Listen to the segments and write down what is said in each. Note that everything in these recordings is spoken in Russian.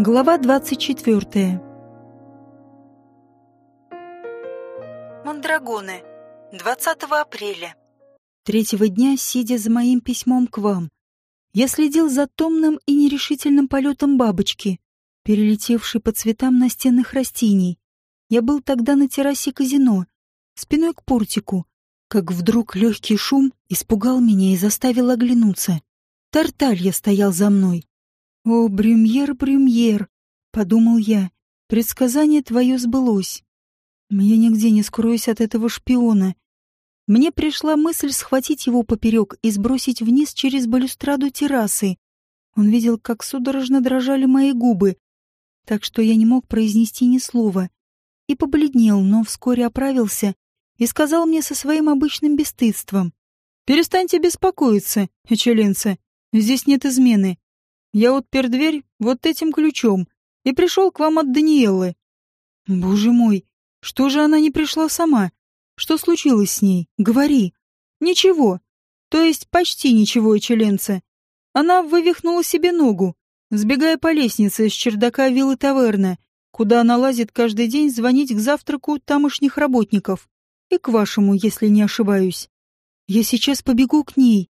Глава 24. Мандрагоны. 20 апреля. Третьего дня, сидя за моим письмом к вам, я следил за томным и нерешительным полетом бабочки, перелетевшей по цветам настенных растений. Я был тогда на террасе казино, спиной к портику, как вдруг легкий шум испугал меня и заставил оглянуться. Тарталья стоял за мной. «О, Брюмьер, Брюмьер!» — подумал я. «Предсказание твое сбылось. Я нигде не скроюсь от этого шпиона. Мне пришла мысль схватить его поперек и сбросить вниз через балюстраду террасы. Он видел, как судорожно дрожали мои губы, так что я не мог произнести ни слова. И побледнел, но вскоре оправился и сказал мне со своим обычным бесстыдством. «Перестаньте беспокоиться, эчеленцы. Здесь нет измены. Я отпер дверь вот этим ключом и пришел к вам от Даниэлы». «Боже мой, что же она не пришла сама? Что случилось с ней? Говори». «Ничего. То есть почти ничего, эчеленцы. Она вывихнула себе ногу, сбегая по лестнице с чердака виллы таверна, куда она лазит каждый день звонить к завтраку тамошних работников. И к вашему, если не ошибаюсь. Я сейчас побегу к ней.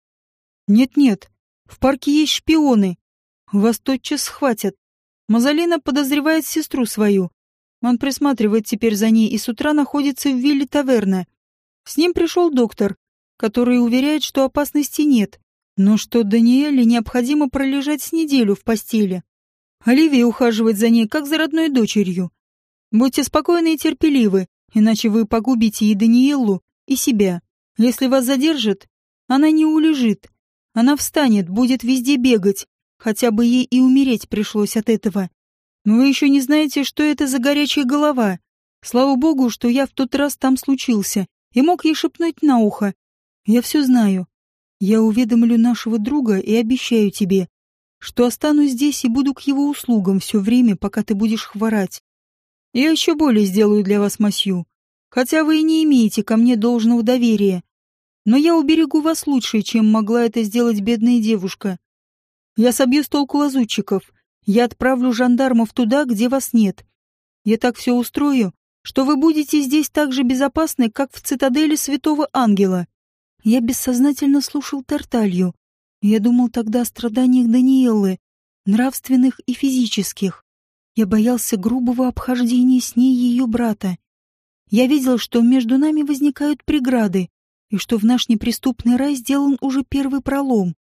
Нет-нет, в парке есть шпионы. Вас тотчас схватят. Мазалина подозревает сестру свою. Он присматривает теперь за ней и с утра находится в вилле таверна. С ним пришел доктор, который уверяет, что опасности нет, но что Даниэле необходимо пролежать с неделю в постели. Оливия ухаживает за ней, как за родной дочерью. Будьте спокойны и терпеливы, иначе вы погубите и Даниэлу, и себя. Если вас задержат, она не улежит. Она встанет, будет везде бегать, хотя бы ей и умереть пришлось от этого. Но вы еще не знаете, что это за горячая голова. Слава богу, что я в тот раз там случился и мог ей шепнуть на ухо. Я все знаю. Я уведомлю нашего друга и обещаю тебе, что останусь здесь и буду к его услугам все время, пока ты будешь хворать. Я еще более сделаю для вас, Масью, хотя вы и не имеете ко мне должного доверия. Но я уберегу вас лучше, чем могла это сделать бедная девушка. Я собью с толку лазутчиков. Я отправлю жандармов туда, где вас нет. Я так все устрою, что вы будете здесь так же безопасны, как в цитадели Святого Ангела. Я бессознательно слушал Тарталью. Я думал тогда о страданиях Даниэлы, нравственных и физических. Я боялся грубого обхождения с ней ее брата. Я видел, что между нами возникают преграды, и что в наш неприступный рай сделан уже первый пролом.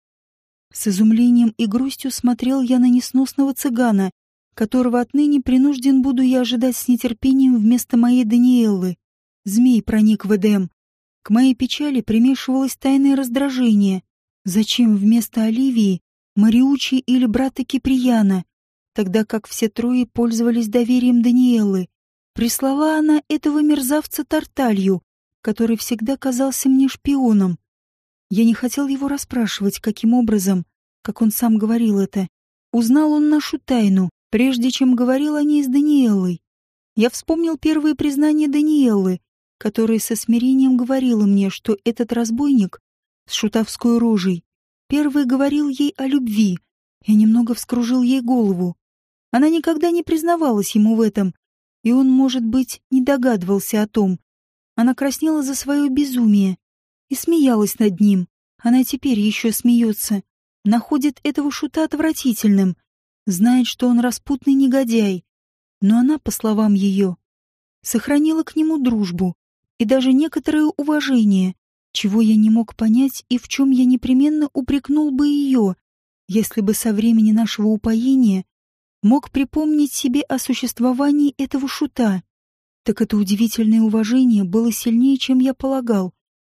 С изумлением и грустью смотрел я на несносного цыгана, которого отныне принужден буду я ожидать с нетерпением вместо моей Даниэллы. Змей проник в Эдем, к моей печали примешивалось тайное раздражение. Зачем вместо Оливии Мариучи или брата Киприяна, тогда как все трое пользовались доверием Даниэлы? Прислала она этого мерзавца Тарталью, который всегда казался мне шпионом. Я не хотел его расспрашивать, каким образом, как он сам говорил это. Узнал он нашу тайну, прежде чем говорил о ней с Даниэлой. Я вспомнил первые признания Даниэлы, которая со смирением говорила мне, что этот разбойник с шутовской рожей первый говорил ей о любви и немного вскружил ей голову. Она никогда не признавалась ему в этом, и он, может быть, не догадывался о том. Она краснела за свое безумие и смеялась над ним. Она теперь еще смеется, находит этого шута отвратительным, знает, что он распутный негодяй. Но она, по словам ее, сохранила к нему дружбу, и даже некоторое уважение, чего я не мог понять и в чем я непременно упрекнул бы ее, если бы со времени нашего упоения мог припомнить себе о существовании этого шута. Так это удивительное уважение было сильнее, чем я полагал,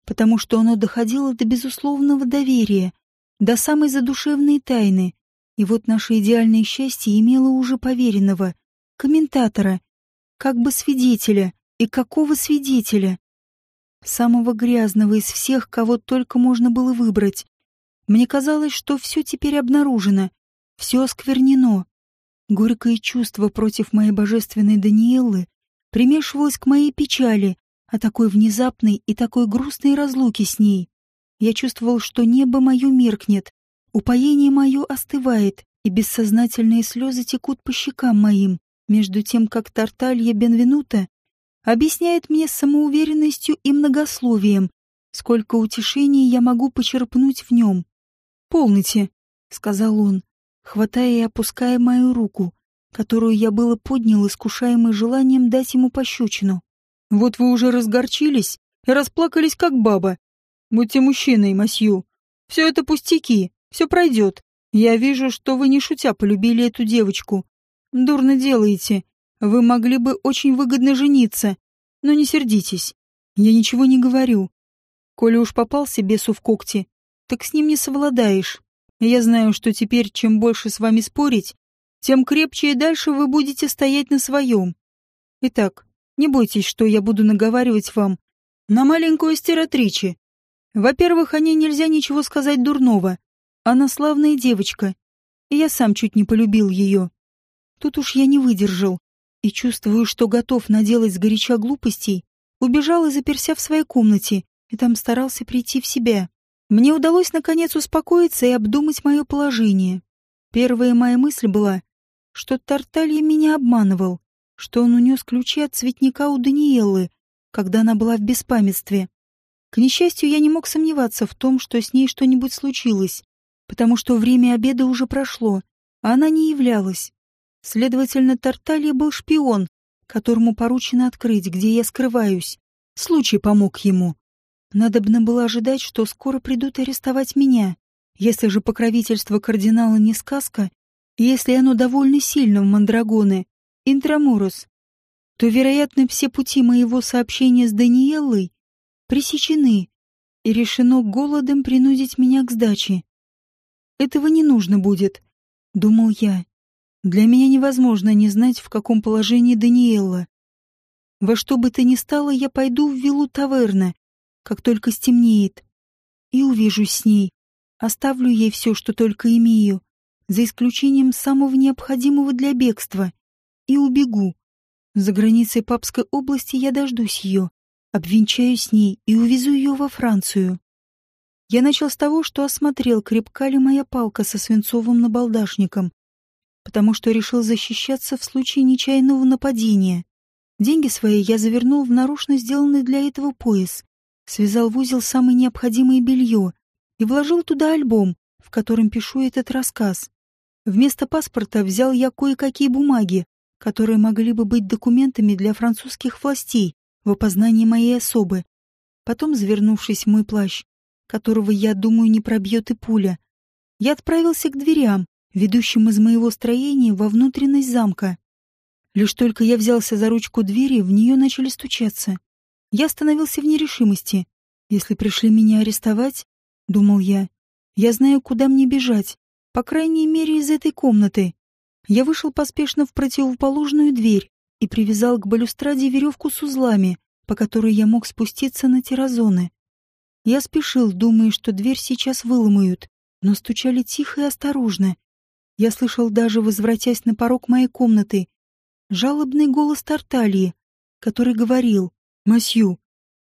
потому что оно доходило до безусловного доверия, до самой задушевной тайны, и вот наше идеальное счастье имело уже поверенного, комментатора, как бы свидетеля, и какого свидетеля? Самого грязного из всех, кого только можно было выбрать. Мне казалось, что все теперь обнаружено, все осквернено. Горькое чувство против моей божественной Даниэлы примешивалось к моей печали о такой внезапной и такой грустной разлуке с ней. Я чувствовал, что небо мое меркнет, упоение мое остывает, и бессознательные слезы текут по щекам моим, между тем, как Тарталья Бенвенута объясняет мне самоуверенностью и многословием, сколько утешений я могу почерпнуть в нем. «Полните», — сказал он, хватая и опуская мою руку, которую я было поднял, искушаемый желанием дать ему пощечину. «Вот вы уже разгорчились и расплакались, как баба. Будьте мужчиной, масью. Все это пустяки, все пройдет. Я вижу, что вы не шутя полюбили эту девочку. Дурно делаете. Вы могли бы очень выгодно жениться. Но не сердитесь. Я ничего не говорю. Коли уж попался бесу в когти, так с ним не совладаешь. Я знаю, что теперь, чем больше с вами спорить, тем крепче и дальше вы будете стоять на своем. Итак, не бойтесь, что я буду наговаривать вам на маленькую стеротричи. Во-первых, о ней нельзя ничего сказать дурного. Она славная девочка, и я сам чуть не полюбил ее. Тут уж я не выдержал, и, чувствую, что готов наделать сгоряча глупостей, убежал и заперся в своей комнате, и там старался прийти в себя. Мне удалось, наконец, успокоиться и обдумать мое положение. Первая моя мысль была, что Тарталья меня обманывал, что он унес ключи от цветника у Даниэлы, когда она была в беспамятстве. К несчастью, я не мог сомневаться в том, что с ней что-нибудь случилось, потому что время обеда уже прошло, а она не являлась. Следовательно, Тарталья был шпион, которому поручено открыть, где я скрываюсь. Случай помог ему. Надобно было ожидать, что скоро придут арестовать меня. Если же покровительство кардинала не сказка, если оно довольно сильно в Мандрагоне, Интрамурос, то, вероятно, все пути моего сообщения с Даниэллой пресечены, и решено голодом принудить меня к сдаче. Этого не нужно будет, думал я. Для меня невозможно не знать, в каком положении Даниэлла. Во что бы то ни стало, я пойду в виллу таверна, как только стемнеет, и увижусь с ней. Оставлю ей все, что только имею, за исключением самого необходимого для бегства, и убегу. За границей Папской области я дождусь ее, обвенчаю с ней и увезу ее во Францию. Я начал с того, что осмотрел, крепка ли моя палка со свинцовым набалдашником, потому что решил защищаться в случае нечаянного нападения. Деньги свои я завернул в нарочно сделанный для этого пояс, связал в узел самое необходимое белье и вложил туда альбом, в котором пишу этот рассказ. Вместо паспорта взял я кое-какие бумаги, которые могли бы быть документами для французских властей, в опознании моей особы. Потом, завернувшись в мой плащ, которого, я думаю, не пробьет и пуля, я отправился к дверям, ведущим из моего строения во внутренность замка. Лишь только я взялся за ручку двери, в нее начали стучаться. Я остановился в нерешимости. Если пришли меня арестовать, думал я, я знаю, куда мне бежать, по крайней мере, из этой комнаты. Я вышел поспешно в противоположную дверь, и привязал к балюстраде веревку с узлами, по которой я мог спуститься на терразоны. Я спешил, думая, что дверь сейчас выломают, но стучали тихо и осторожно. Я слышал даже, возвратясь на порог моей комнаты, жалобный голос Тарталии, который говорил «Масью,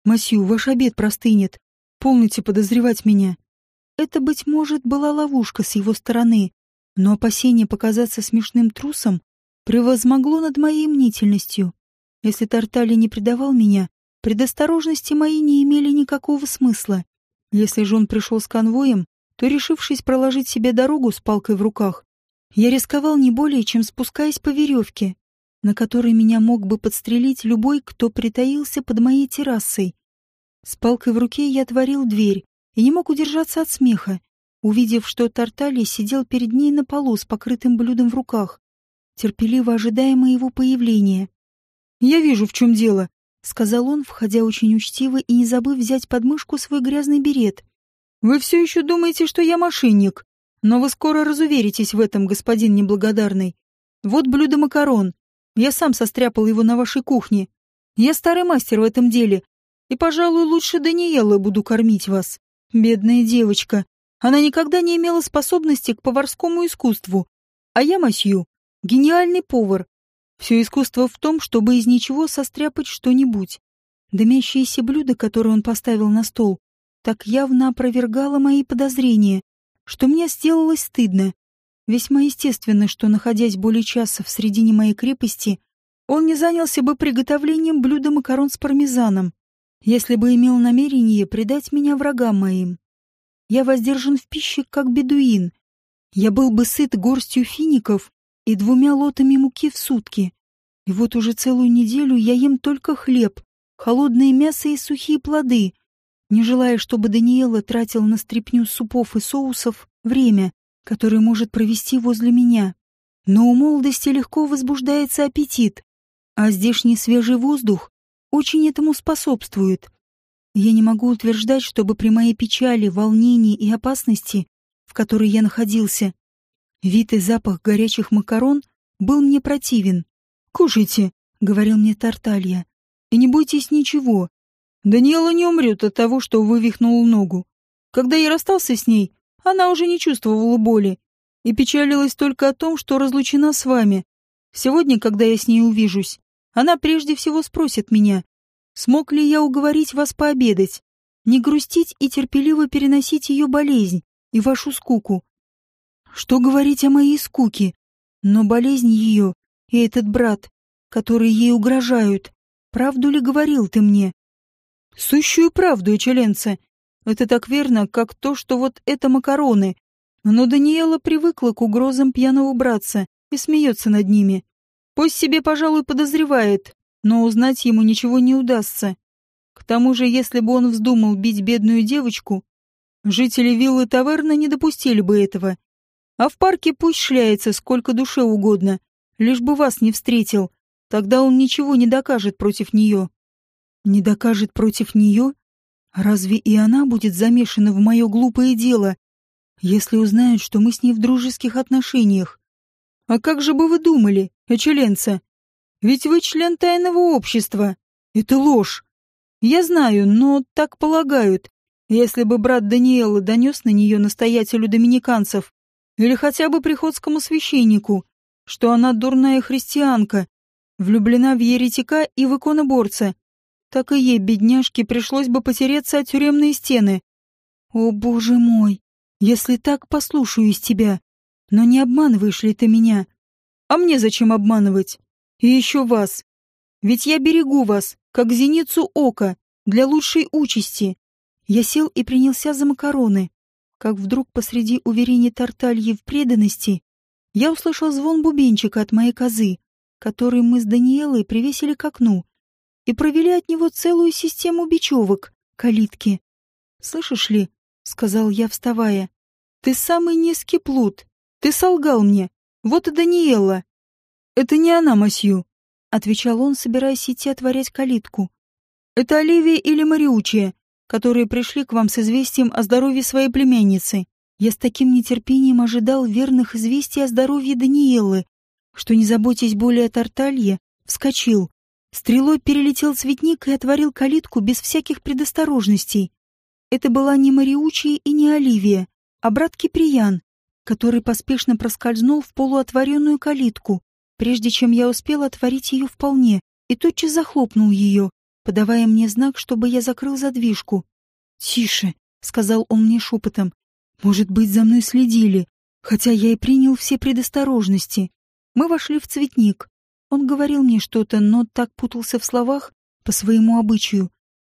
Масью, ваш обед простынет, полните подозревать меня». Это, быть может, была ловушка с его стороны, но опасение показаться смешным трусом превозмогло над моей мнительностью. Если Тартали не предавал меня, предосторожности мои не имели никакого смысла. Если же он пришел с конвоем, то, решившись проложить себе дорогу с палкой в руках, я рисковал не более, чем спускаясь по веревке, на которой меня мог бы подстрелить любой, кто притаился под моей террасой. С палкой в руке я отворил дверь и не мог удержаться от смеха, увидев, что Тартали сидел перед ней на полу с покрытым блюдом в руках терпеливо ожидая моего появления. «Я вижу, в чем дело», — сказал он, входя очень учтиво и не забыв взять под мышку свой грязный берет. «Вы все еще думаете, что я мошенник, но вы скоро разуверитесь в этом, господин неблагодарный. Вот блюдо макарон. Я сам состряпал его на вашей кухне. Я старый мастер в этом деле, и, пожалуй, лучше Даниэлы буду кормить вас. Бедная девочка. Она никогда не имела способности к поварскому искусству, а я масью. Гениальный повар. Все искусство в том, чтобы из ничего состряпать что-нибудь. Дымящееся блюдо, которое он поставил на стол, так явно опровергало мои подозрения, что мне сделалось стыдно. Весьма естественно, что, находясь более часа в середине моей крепости, он не занялся бы приготовлением блюда макарон с пармезаном, если бы имел намерение предать меня врагам моим. Я воздержан в пище, как бедуин. Я был бы сыт горстью фиников и двумя лотами муки в сутки. И вот уже целую неделю я ем только хлеб, холодное мясо и сухие плоды, не желая, чтобы Даниэла тратил на стряпню супов и соусов время, которое может провести возле меня. Но у молодости легко возбуждается аппетит, а здешний свежий воздух очень этому способствует. Я не могу утверждать, чтобы при моей печали, волнении и опасности, в которой я находился, вид и запах горячих макарон был мне противен. «Кушайте», — говорил мне Тарталья, — «и не бойтесь ничего. Даниэла не умрет от того, что вывихнул ногу. Когда я расстался с ней, она уже не чувствовала боли и печалилась только о том, что разлучена с вами. Сегодня, когда я с ней увижусь, она прежде всего спросит меня, смог ли я уговорить вас пообедать, не грустить и терпеливо переносить ее болезнь и вашу скуку. Что говорить о моей скуке? Но болезнь ее и этот брат, которые ей угрожают, правду ли говорил ты мне? Сущую правду, Эчеленце. Это так верно, как то, что вот это макароны. Но Даниэла привыкла к угрозам пьяного братца и смеется над ними. Пусть себе, пожалуй, подозревает, но узнать ему ничего не удастся. К тому же, если бы он вздумал бить бедную девочку, жители виллы таверны не допустили бы этого. А в парке пусть шляется сколько душе угодно, лишь бы вас не встретил, тогда он ничего не докажет против нее. Не докажет против нее? Разве и она будет замешана в мое глупое дело, если узнают, что мы с ней в дружеских отношениях? А как же бы вы думали, Эчеленца? Ведь вы член тайного общества. Это ложь. Я знаю, но так полагают. Если бы брат Даниэла донес на нее настоятелю доминиканцев или хотя бы приходскому священнику, что она дурная христианка, влюблена в еретика и в иконоборца, так и ей, бедняжке, пришлось бы потереться от тюремные стены. О, боже мой, если так послушаюсь тебя, но не обманываешь ли ты меня? А мне зачем обманывать? И еще вас. Ведь я берегу вас, как зеницу ока, для лучшей участи. Я сел и принялся за макароны. Как вдруг посреди уверений Тартальи в преданности я услышал звон бубенчика от моей козы, который мы с Даниэлой привесили к окну и провели от него целую систему бечевок, калитки. «Слышишь ли?» — сказал я, вставая. «Ты самый низкий плут. Ты солгал мне. Вот и Даниэла». «Это не она, Масью», — отвечал он, собираясь идти отворять калитку. «Это Оливия или Мариучия, которые пришли к вам с известием о здоровье своей племянницы. Я с таким нетерпением ожидал верных известий о здоровье Даниэлы, что, не заботясь более о Тарталье, вскочил, Стрелой перелетел цветник и отворил калитку без всяких предосторожностей. Это была не Мариучия и не Оливия, а брат Киприян, который поспешно проскользнул в полуотворенную калитку, прежде чем я успел отворить ее вполне, и тотчас захлопнул ее, подавая мне знак, чтобы я закрыл задвижку. «Тише», — сказал он мне шепотом, — «может быть, за мной следили, хотя я и принял все предосторожности». Мы вошли в цветник. Он говорил мне что-то, но так путался в словах по своему обычаю,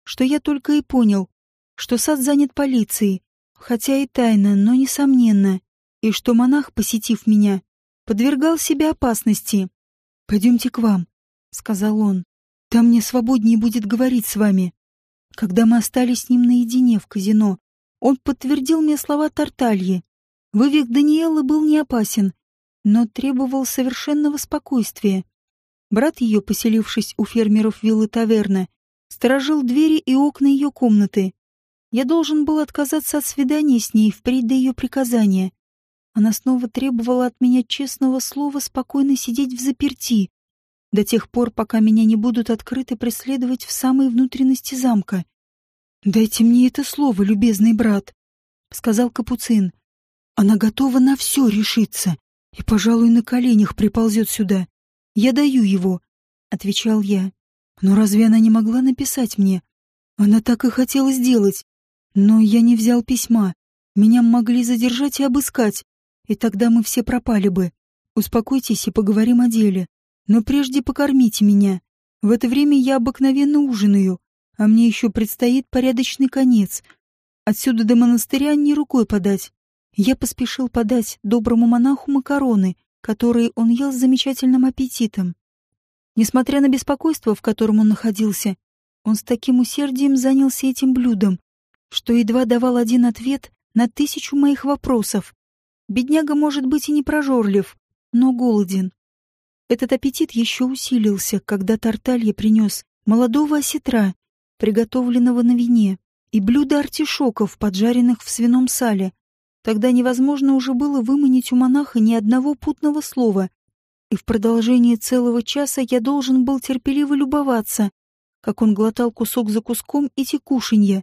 что я только и понял, что сад занят полицией, хотя и тайно, но несомненно, и что монах, посетив меня, подвергал себя опасности. «Пойдемте к вам», — сказал он. «Там мне свободнее будет говорить с вами». Когда мы остались с ним наедине в казино, он подтвердил мне слова Тартальи. Вывих Даниэлы был не опасен, но требовал совершенного спокойствия. Брат ее, поселившись у фермеров виллы таверна, сторожил двери и окна ее комнаты. Я должен был отказаться от свидания с ней впредь до ее приказания. Она снова требовала от меня честного слова спокойно сидеть в заперти, до тех пор, пока меня не будут открыто преследовать в самой внутренности замка. «Дайте мне это слово, любезный брат», — сказал Капуцин. «Она готова на все решиться и, пожалуй, на коленях приползет сюда. Я даю его, отвечал я. Но разве она не могла написать мне? Она так и хотела сделать. Но я не взял письма. Меня могли задержать и обыскать. И тогда мы все пропали бы. Успокойтесь и поговорим о деле. Но прежде покормите меня. В это время я обыкновенно ужинаю, а мне еще предстоит порядочный конец. Отсюда до монастыря не рукой подать. Я поспешил подать доброму монаху макароны, которые он ел с замечательным аппетитом. Несмотря на беспокойство, в котором он находился, он с таким усердием занялся этим блюдом, что едва давал один ответ на тысячу моих вопросов. Бедняга может быть и не прожорлив, но голоден. Этот аппетит еще усилился, когда Тарталья принес молодого осетра, приготовленного на вине, и блюдо артишоков, поджаренных в свином сале. Тогда невозможно уже было выманить у монаха ни одного путного слова, и в продолжении целого часа я должен был терпеливо любоваться, как он глотал кусок за куском эти кушанья,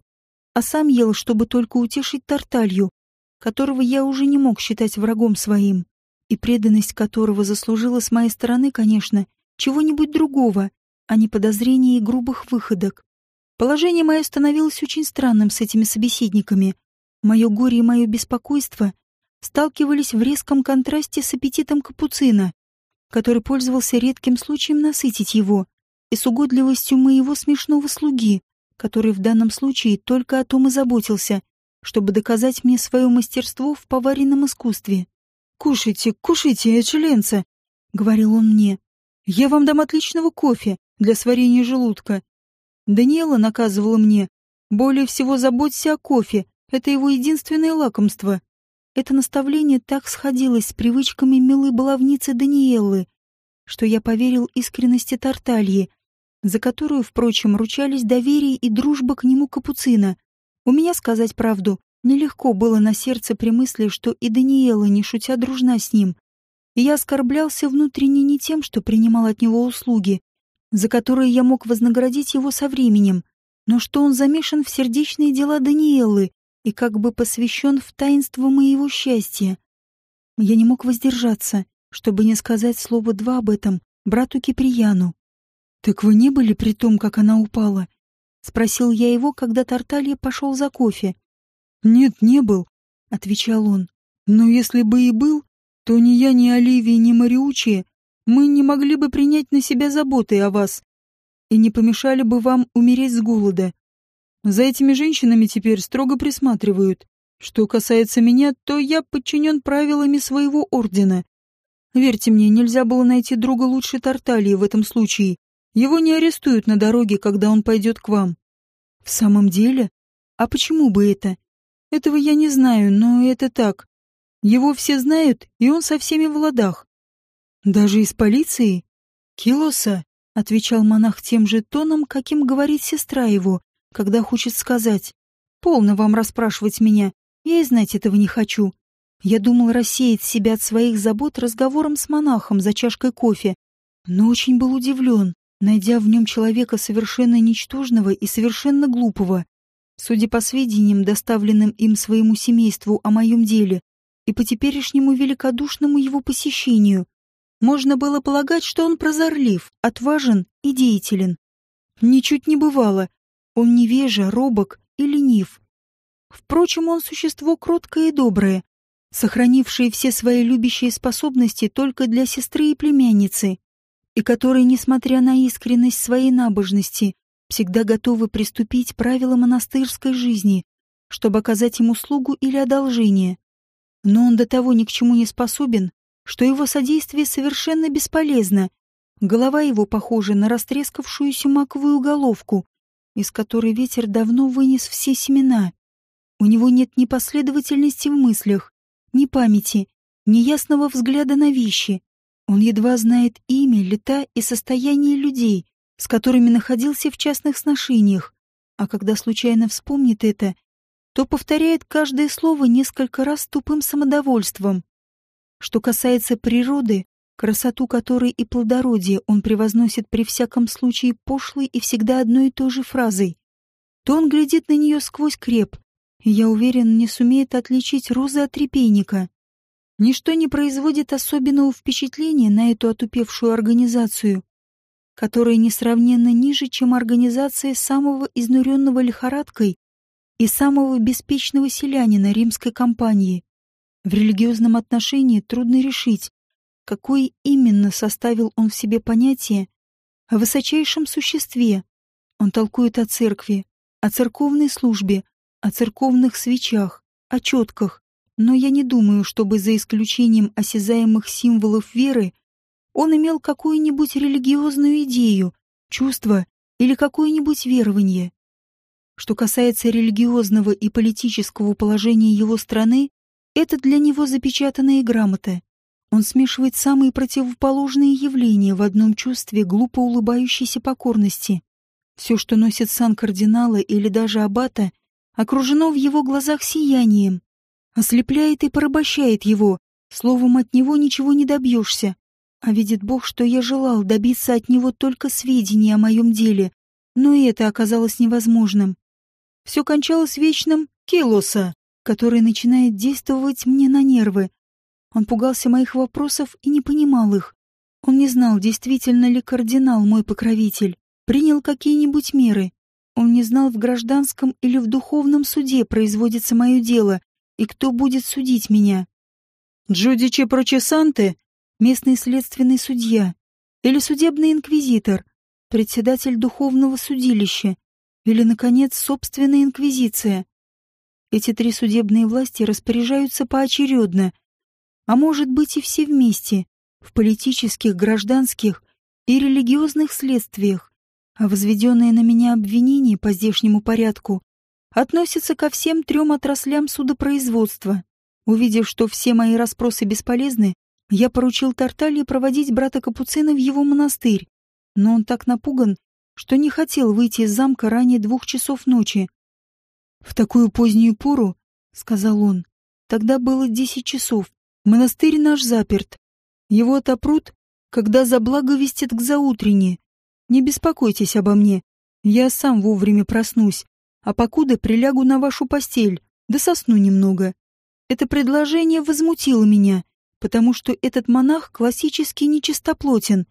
а сам ел, чтобы только утешить Тарталью, которого я уже не мог считать врагом своим, и преданность которого заслужила с моей стороны, конечно, чего-нибудь другого, а не подозрений и грубых выходок. Положение мое становилось очень странным с этими собеседниками. Мое горе и мое беспокойство сталкивались в резком контрасте с аппетитом капуцина, который пользовался редким случаем насытить его, и с угодливостью моего смешного слуги, который в данном случае только о том и заботился, чтобы доказать мне свое мастерство в поваренном искусстве. «Кушайте, кушайте, эчеленца!» — говорил он мне. «Я вам дам отличного кофе для сварения желудка». Даниэла наказывала мне, более всего заботься о кофе, это его единственное лакомство. Это наставление так сходилось с привычками милой баловницы Даниэллы, что я поверил искренности Тартальи, за которую, впрочем, ручались доверие и дружба к нему капуцина. У меня, сказать правду, нелегко было на сердце при мысли, что и Даниэла, не шутя, дружна с ним. И я оскорблялся внутренне не тем, что принимал от него услуги, за которые я мог вознаградить его со временем, но что он замешан в сердечные дела Даниэлы и как бы посвящен в таинство моего счастья. Я не мог воздержаться, чтобы не сказать слово два об этом брату Киприяну. «Так вы не были при том, как она упала?» — спросил я его, когда Тарталья пошел за кофе. «Нет, не был», — отвечал он. «Но если бы и был, то ни я, ни Оливия, ни Мариучи мы не могли бы принять на себя заботы о вас и не помешали бы вам умереть с голода. За этими женщинами теперь строго присматривают. Что касается меня, то я подчинен правилами своего ордена. Верьте мне, нельзя было найти друга лучше Тарталии в этом случае, его не арестуют на дороге, когда он пойдет к вам. В самом деле? А почему бы это? Этого я не знаю, но это так. Его все знают, и он со всеми в ладах. Даже из полиции? Килоса, отвечал монах тем же тоном, каким говорит сестра его, когда хочет сказать. Полно вам расспрашивать меня, я и знать этого не хочу. Я думал рассеять себя от своих забот разговором с монахом за чашкой кофе, но очень был удивлен найдя в нем человека совершенно ничтожного и совершенно глупого. Судя по сведениям, доставленным им своему семейству о моем деле, и по теперешнему великодушному его посещению, можно было полагать, что он прозорлив, отважен и деятелен. Ничуть не бывало. Он невежа, робок и ленив. Впрочем, он существо кроткое и доброе, сохранившее все свои любящие способности только для сестры и племянницы и которые, несмотря на искренность своей набожности, всегда готовы приступить правила монастырской жизни, чтобы оказать им услугу или одолжение. Но он до того ни к чему не способен, что его содействие совершенно бесполезно. Голова его похожа на растрескавшуюся маковую головку, из которой ветер давно вынес все семена. У него нет ни последовательности в мыслях, ни памяти, ни ясного взгляда на вещи. Он едва знает имя, лета и состояние людей, с которыми находился в частных сношениях, а когда случайно вспомнит это, то повторяет каждое слово несколько раз тупым самодовольством. Что касается природы, красоту которой и плодородие он превозносит при всяком случае пошлой и всегда одной и той же фразой, то он глядит на нее сквозь креп, и, я уверен, не сумеет отличить розы от репейника. Ничто не производит особенного впечатления на эту отупевшую организацию, которая несравненно ниже, чем организация самого изнуренного лихорадкой и самого беспечного селянина римской компании. В религиозном отношении трудно решить, какое именно составил он в себе понятие о высочайшем существе. Он толкует о церкви, о церковной службе, о церковных свечах, о четках, но я не думаю, чтобы за исключением осязаемых символов веры он имел какую-нибудь религиозную идею, чувство или какое-нибудь верование. Что касается религиозного и политического положения его страны, это для него запечатанная грамота. Он смешивает самые противоположные явления в одном чувстве глупо улыбающейся покорности. Все, что носит сан кардинала или даже аббата, окружено в его глазах сиянием, ослепляет и порабощает его, словом, от него ничего не добьешься. А видит Бог, что я желал добиться от него только сведений о моем деле, но и это оказалось невозможным. Все кончалось вечным Келоса, который начинает действовать мне на нервы. Он пугался моих вопросов и не понимал их. Он не знал, действительно ли кардинал мой покровитель, принял какие-нибудь меры. Он не знал, в гражданском или в духовном суде производится мое дело, и кто будет судить меня. Джудичи Прочесанте, местный следственный судья, или судебный инквизитор, председатель духовного судилища, или, наконец, собственная инквизиция. Эти три судебные власти распоряжаются поочередно, а может быть и все вместе, в политических, гражданских и религиозных следствиях, а возведенное на меня обвинение по здешнему порядку относится ко всем трем отраслям судопроизводства. Увидев, что все мои расспросы бесполезны, я поручил Тарталье проводить брата Капуцина в его монастырь, но он так напуган, что не хотел выйти из замка ранее двух часов ночи. «В такую позднюю пору», — сказал он, — «тогда было десять часов, монастырь наш заперт. Его отопрут, когда заблаговестят к заутренне, не беспокойтесь обо мне. Я сам вовремя проснусь, а покуда прилягу на вашу постель, да сосну немного. Это предложение возмутило меня, потому что этот монах классически нечистоплотен.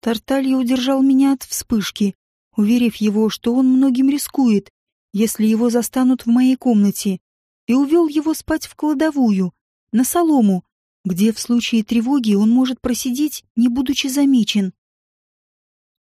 Тарталья удержал меня от вспышки, уверив его, что он многим рискует, если его застанут в моей комнате, и увел его спать в кладовую, на солому, где в случае тревоги он может просидеть, не будучи замечен.